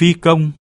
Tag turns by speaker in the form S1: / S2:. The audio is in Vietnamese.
S1: phi công.